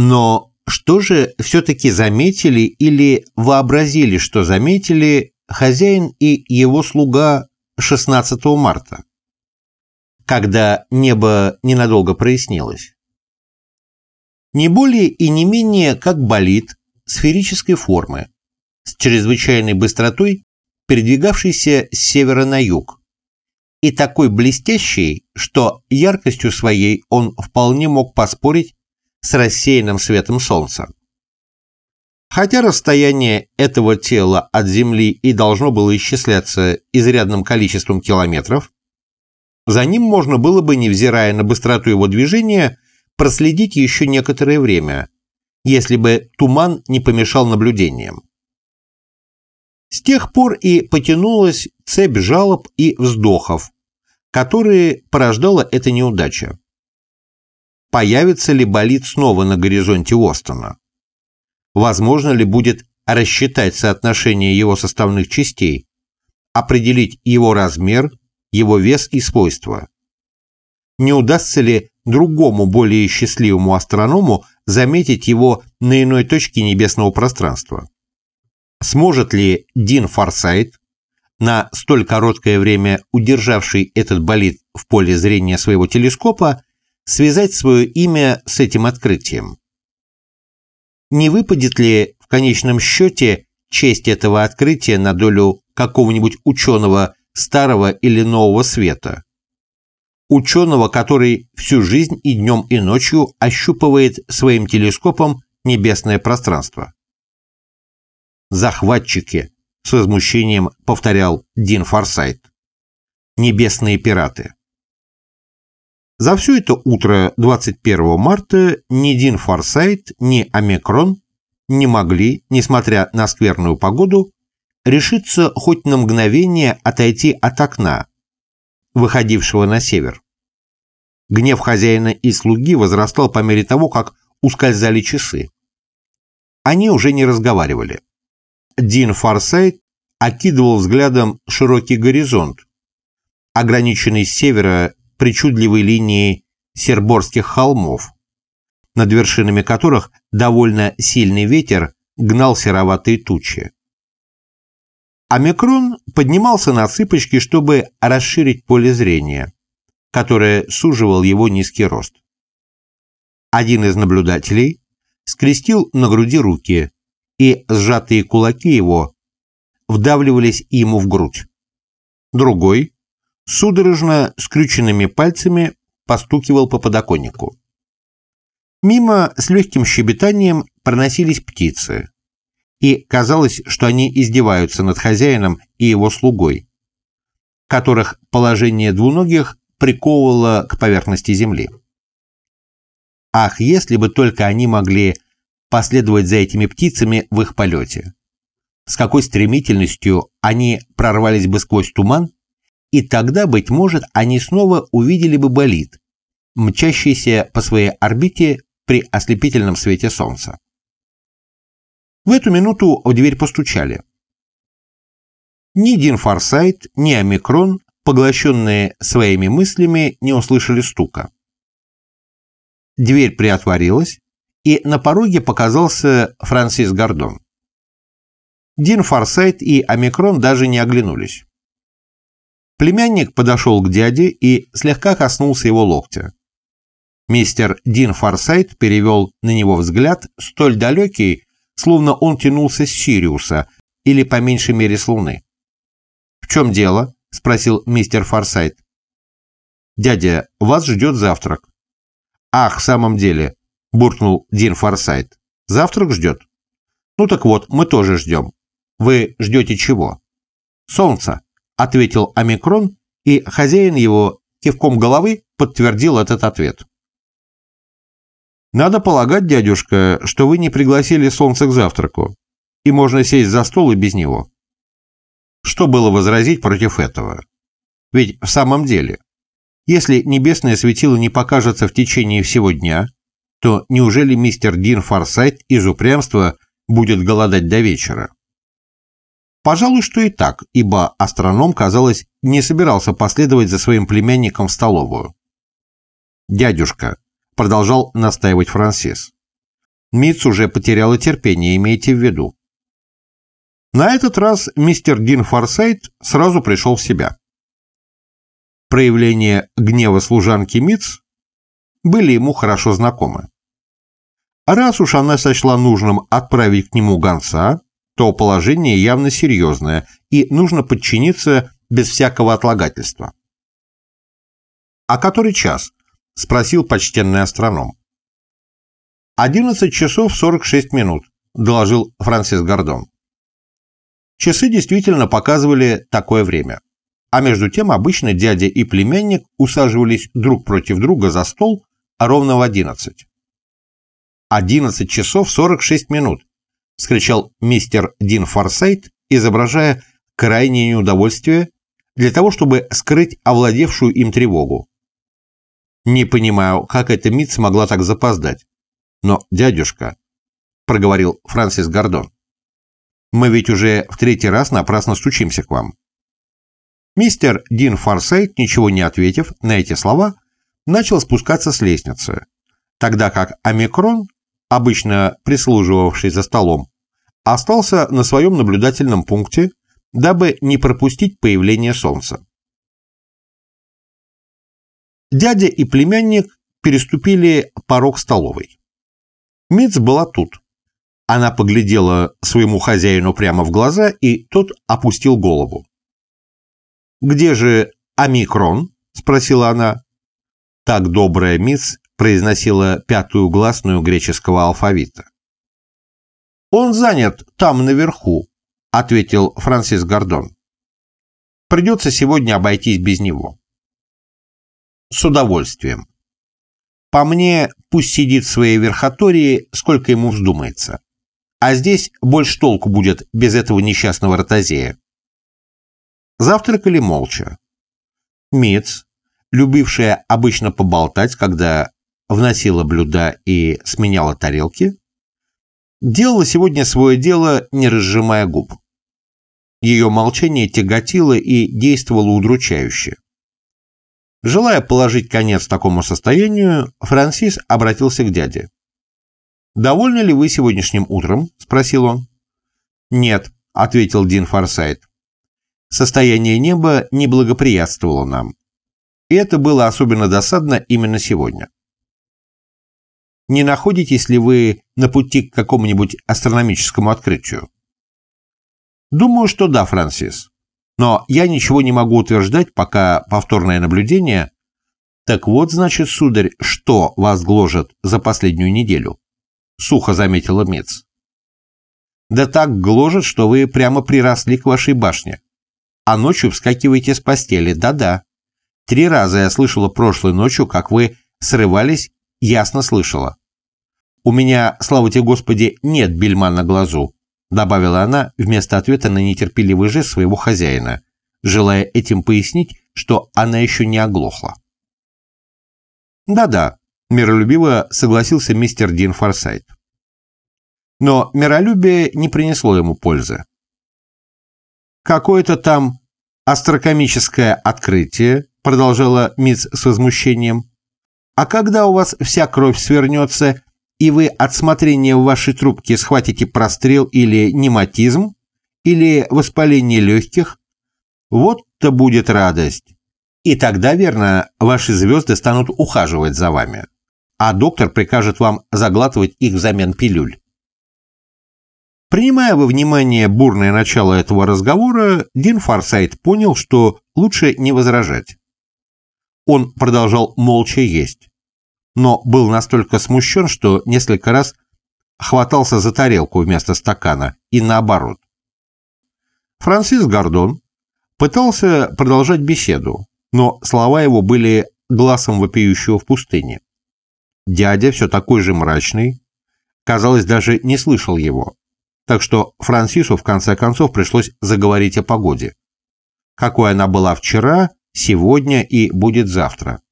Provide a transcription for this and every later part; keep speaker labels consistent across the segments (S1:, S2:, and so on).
S1: Но что же все-таки заметили или вообразили, что заметили хозяин и его слуга 16 марта, когда небо ненадолго прояснилось? Не более и не менее, как болид сферической формы, с чрезвычайной быстротой передвигавшийся с севера на юг, и такой блестящий, что яркостью своей он вполне мог поспорить с рассеянным светом солнца. Хотя расстояние этого тела от Земли и должно было исчисляться изрядным количеством километров, за ним можно было бы, невзирая на быстроту его движения, проследить еще некоторое время, если бы туман не помешал наблюдениям. С тех пор и потянулась цепь жалоб и вздохов, которые порождала эта неудача. Появится ли болид снова на горизонте Остона? Возможно ли будет рассчитать соотношение его составных частей, определить его размер, его вес и свойства? Не удастся ли другому более счастливому астроному заметить его на иной точке небесного пространства? Сможет ли Дин Форсайт, на столь короткое время удержавший этот болид в поле зрения своего телескопа, связать свое имя с этим открытием? Не выпадет ли в конечном счете честь этого открытия на долю какого-нибудь ученого старого или нового света? Ученого, который всю жизнь и днем и ночью ощупывает своим телескопом небесное пространство захватчики, с возмущением повторял Дин Форсайт. Небесные пираты. За все это утро 21 марта ни Дин Форсайт, ни Омикрон не могли, несмотря на скверную погоду, решиться хоть на мгновение отойти от окна, выходившего на север. Гнев хозяина и слуги возрастал по мере того, как ускользали часы. Они уже не разговаривали. Дин Форсайт окидывал взглядом широкий горизонт, ограниченный с севера причудливой линией серборских холмов, над вершинами которых довольно сильный ветер гнал сероватые тучи. Омикрон поднимался на цыпочки, чтобы расширить поле зрения, которое суживал его низкий рост. Один из наблюдателей скрестил на груди руки, и сжатые кулаки его вдавливались ему в грудь. Другой, судорожно скрюченными пальцами, постукивал по подоконнику. Мимо с легким щебетанием проносились птицы, и казалось, что они издеваются над хозяином и его слугой, которых положение двуногих приковывало к поверхности земли. Ах, если бы только они могли последовать за этими птицами в их полете. С какой стремительностью они прорвались бы сквозь туман, и тогда, быть может, они снова увидели бы болид, мчащийся по своей орбите при ослепительном свете солнца. В эту минуту в дверь постучали. Ни Дин Форсайт, ни Омикрон, поглощенные своими мыслями, не услышали стука. Дверь приотворилась, и на пороге показался Франсис Гордон. Дин Форсайт и Омикрон даже не оглянулись. Племянник подошел к дяде и слегка коснулся его локтя. Мистер Дин Форсайт перевел на него взгляд, столь далекий, словно он тянулся с Сириуса или по меньшей мере с Луны. «В чем дело?» – спросил мистер Форсайт. «Дядя, вас ждет завтрак». «Ах, в самом деле, – буркнул Дин Форсайт. «Завтрак ждет?» «Ну так вот, мы тоже ждем. Вы ждете чего?» «Солнца», – ответил Омикрон, и хозяин его кивком головы подтвердил этот ответ. «Надо полагать, дядюшка, что вы не пригласили солнце к завтраку, и можно сесть за стол и без него». Что было возразить против этого? Ведь в самом деле, если небесное светило не покажется в течение всего дня, то неужели мистер Дин Форсайт из упрямства будет голодать до вечера? Пожалуй, что и так, ибо астроном, казалось, не собирался последовать за своим племянником в столовую. «Дядюшка», — продолжал настаивать Франсис, Митц уже потеряла терпение, имейте в виду. На этот раз мистер Дин Форсайт сразу пришел в себя. Проявления гнева служанки Митц были ему хорошо знакомы. Раз уж она сочла нужным отправить к нему гонца, то положение явно серьезное, и нужно подчиниться без всякого отлагательства. «А который час?» – спросил почтенный астроном. «Одиннадцать часов сорок шесть минут», – доложил Франсис Гордон. Часы действительно показывали такое время. А между тем обычно дядя и племянник усаживались друг против друга за стол ровно в одиннадцать. «Одиннадцать часов сорок шесть минут», — скричал мистер Дин Форсайт, изображая крайнее неудовольствие для того, чтобы скрыть овладевшую им тревогу. «Не понимаю, как эта Мит смогла так запоздать. Но, дядюшка», — проговорил Франсис Гордон, — «мы ведь уже в третий раз напрасно стучимся к вам». Мистер Дин Форсайт, ничего не ответив на эти слова, начал спускаться с лестницы, тогда как Омикрон, обычно прислуживавший за столом, остался на своем наблюдательном пункте, дабы не пропустить появление солнца. Дядя и племянник переступили порог столовой. Митц была тут. Она поглядела своему хозяину прямо в глаза, и тот опустил голову. «Где же омикрон?» – спросила она. Так добрая мисс произносила пятую гласную греческого алфавита. «Он занят там наверху», — ответил Франсис Гордон. «Придется сегодня обойтись без него». «С удовольствием. По мне, пусть сидит в своей верхотории, сколько ему вздумается. А здесь больше толку будет без этого несчастного ротозея. Завтракали молча. Миц, любившая обычно поболтать, когда вносила блюда и сменяла тарелки, делала сегодня свое дело, не разжимая губ. Ее молчание тяготило и действовало удручающе. Желая положить конец такому состоянию, Франсис обратился к дяде. «Довольны ли вы сегодняшним утром?» – спросил он. «Нет», – ответил Дин Форсайт. Состояние неба не благоприятствовало нам. И это было особенно досадно именно сегодня. Не находитесь ли вы на пути к какому-нибудь астрономическому открытию? Думаю, что да, Франсис. Но я ничего не могу утверждать, пока повторное наблюдение... Так вот, значит, сударь, что вас гложет за последнюю неделю? Сухо заметила Мец. Да так гложет, что вы прямо приросли к вашей башне а ночью вскакиваете с постели. Да-да. Три раза я слышала прошлой ночью, как вы срывались, ясно слышала. «У меня, слава тебе, Господи, нет бельма на глазу», добавила она вместо ответа на нетерпеливый жест своего хозяина, желая этим пояснить, что она еще не оглохла. «Да-да», — миролюбиво согласился мистер Дин Форсайт. Но миролюбие не принесло ему пользы. «Какое-то там астрокомическое открытие», продолжала мисс с возмущением. «А когда у вас вся кровь свернется, и вы от смотрения в вашей трубке схватите прострел или нематизм, или воспаление легких, вот-то будет радость. И тогда, верно, ваши звезды станут ухаживать за вами, а доктор прикажет вам заглатывать их взамен пилюль. Принимая во внимание бурное начало этого разговора, Дин Форсайт понял, что лучше не возражать. Он продолжал молча есть, но был настолько смущен, что несколько раз хватался за тарелку вместо стакана и наоборот. Франсис Гордон пытался продолжать беседу, но слова его были глазом вопиющего в пустыне. Дядя, все такой же мрачный, казалось, даже не слышал его так что Франсису в конце концов пришлось заговорить о погоде. Какой она была вчера, сегодня и будет завтра.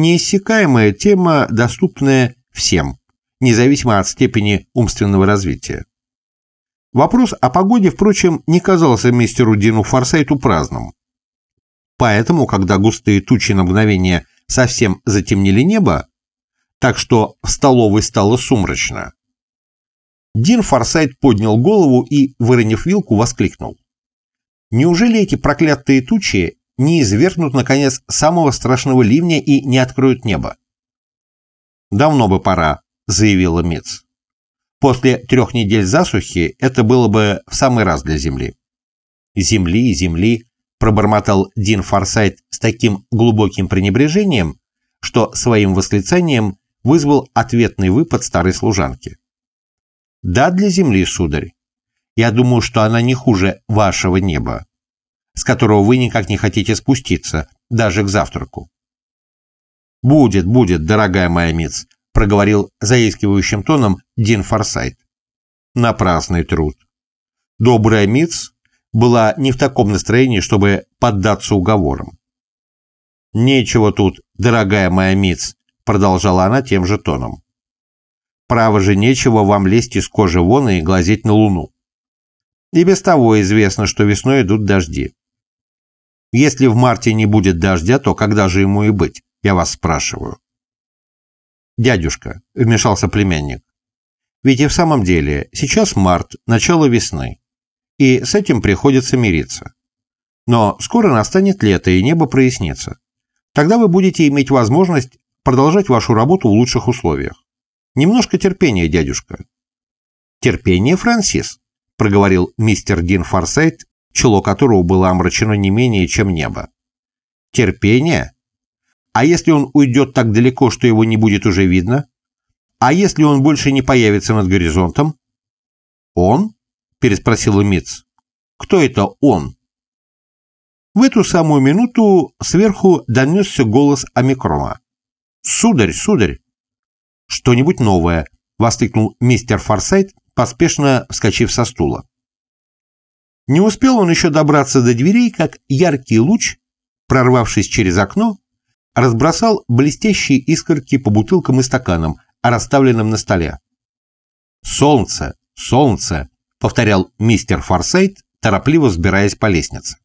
S1: Неиссякаемая тема, доступная всем, независимо от степени умственного развития. Вопрос о погоде, впрочем, не казался мистеру Дину Форсайту праздным. Поэтому, когда густые тучи на мгновение совсем затемнили небо, так что в столовой стало сумрачно, Дин Форсайт поднял голову и, выронив вилку, воскликнул. Неужели эти проклятые тучи не извергнут, наконец, самого страшного ливня и не откроют небо? «Давно бы пора», — заявила Мец. «После трех недель засухи это было бы в самый раз для Земли». «Земли, земли», — пробормотал Дин Форсайт с таким глубоким пренебрежением, что своим восклицанием вызвал ответный выпад старой служанки. «Да, для Земли, сударь. Я думаю, что она не хуже вашего неба, с которого вы никак не хотите спуститься, даже к завтраку. «Будет, будет, дорогая моя миц», — проговорил заискивающим тоном Дин Форсайт. Напрасный труд. Добрая миц была не в таком настроении, чтобы поддаться уговорам. «Нечего тут, дорогая моя миц», — продолжала она тем же тоном. «Право же нечего вам лезть из кожи вон и глазеть на луну. И без того известно, что весной идут дожди. Если в марте не будет дождя, то когда же ему и быть? Я вас спрашиваю. Дядюшка, вмешался племянник, ведь и в самом деле сейчас март, начало весны, и с этим приходится мириться. Но скоро настанет лето, и небо прояснится. Тогда вы будете иметь возможность продолжать вашу работу в лучших условиях. Немножко терпения, дядюшка. Терпение, Франсис, проговорил мистер Дин Форсайт, чело которого было омрачено не менее, чем небо. Терпение? А если он уйдет так далеко, что его не будет уже видно? А если он больше не появится над горизонтом? Он? переспросил Митц. Кто это он? В эту самую минуту сверху донесся голос Омикрома. «Сударь, сударь!» «Что-нибудь новое!» — воскликнул мистер Форсайт, поспешно вскочив со стула. Не успел он еще добраться до дверей, как яркий луч, прорвавшись через окно, разбросал блестящие искорки по бутылкам и стаканам, расставленным на столе. «Солнце! Солнце!» — повторял мистер Форсайт, торопливо взбираясь по лестнице.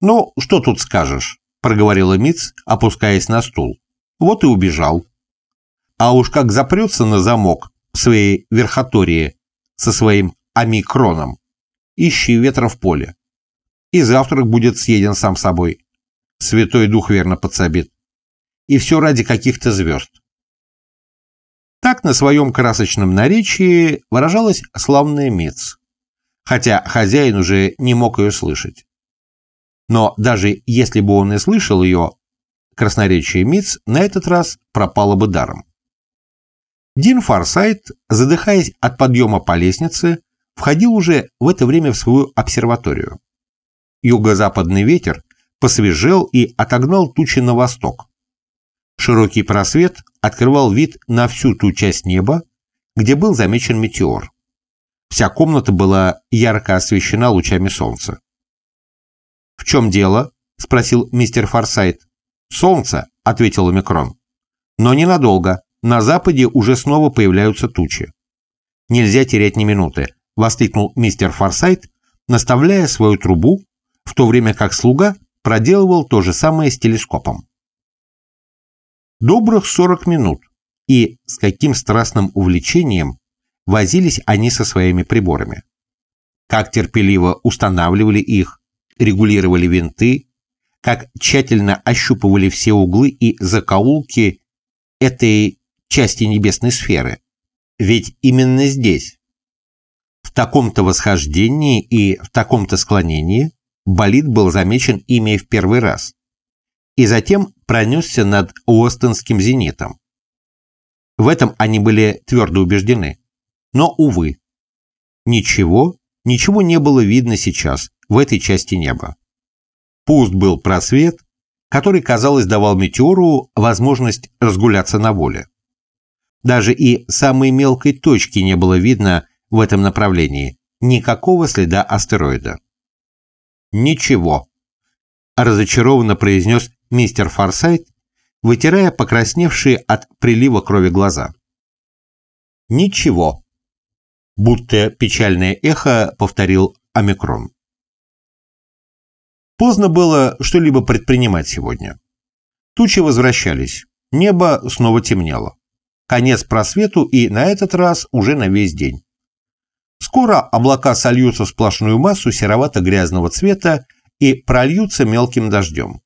S1: «Ну, что тут скажешь?» — проговорила Митц, опускаясь на стул. Вот и убежал. А уж как запрется на замок в своей верхотории со своим омикроном, ищи ветра в поле. И завтрак будет съеден сам собой. Святой Дух верно подсобит. И все ради каких-то звезд. Так на своем красочном наречии выражалась славная Мец, хотя хозяин уже не мог ее слышать. Но даже если бы он и слышал ее, красноречие Миц на этот раз пропало бы даром. Дин Фарсайт, задыхаясь от подъема по лестнице, входил уже в это время в свою обсерваторию. Юго-западный ветер посвежел и отогнал тучи на восток. Широкий просвет открывал вид на всю ту часть неба, где был замечен метеор. Вся комната была ярко освещена лучами солнца. «В чем дело?» — спросил мистер Форсайт. «Солнце», — ответил Омикрон. «Но ненадолго. На западе уже снова появляются тучи. Нельзя терять ни минуты. — воскликнул мистер Форсайт, наставляя свою трубу, в то время как слуга проделывал то же самое с телескопом. Добрых 40 минут, и с каким страстным увлечением возились они со своими приборами. Как терпеливо устанавливали их, регулировали винты, как тщательно ощупывали все углы и закоулки этой части небесной сферы. Ведь именно здесь, в таком-то восхождении и в таком-то склонении болид был замечен ими в первый раз. И затем пронесся над Уостонским зенитом. В этом они были твердо убеждены. Но, увы, ничего, ничего не было видно сейчас в этой части неба. Пуст был просвет, который, казалось, давал метеору возможность разгуляться на воле. Даже и самой мелкой точки не было видно в этом направлении. Никакого следа астероида. «Ничего», – разочарованно произнес мистер Форсайт, вытирая покрасневшие от прилива крови глаза. «Ничего», – будто печальное эхо повторил Омикрон. Поздно было что-либо предпринимать сегодня. Тучи возвращались, небо снова темнело. конец просвету и на этот раз уже на весь день. Скоро облака сольются в сплошную массу серовато-грязного цвета и прольются мелким дождем.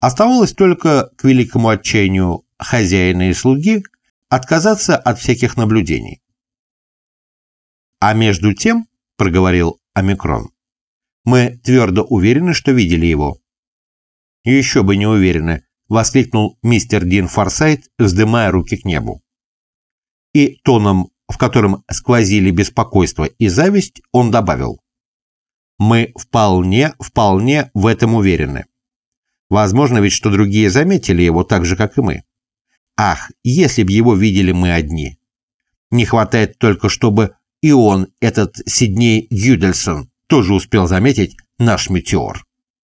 S1: Оставалось только, к великому отчаянию хозяина и слуги, отказаться от всяких наблюдений. «А между тем», — проговорил Омикрон, — «мы твердо уверены, что видели его». «Еще бы не уверены», — воскликнул мистер Дин Форсайт, вздымая руки к небу. И тоном, в котором сквозили беспокойство и зависть, он добавил. «Мы вполне, вполне в этом уверены. Возможно ведь, что другие заметили его так же, как и мы. Ах, если б его видели мы одни! Не хватает только, чтобы и он, этот Сидней Гюдельсон, тоже успел заметить наш метеор».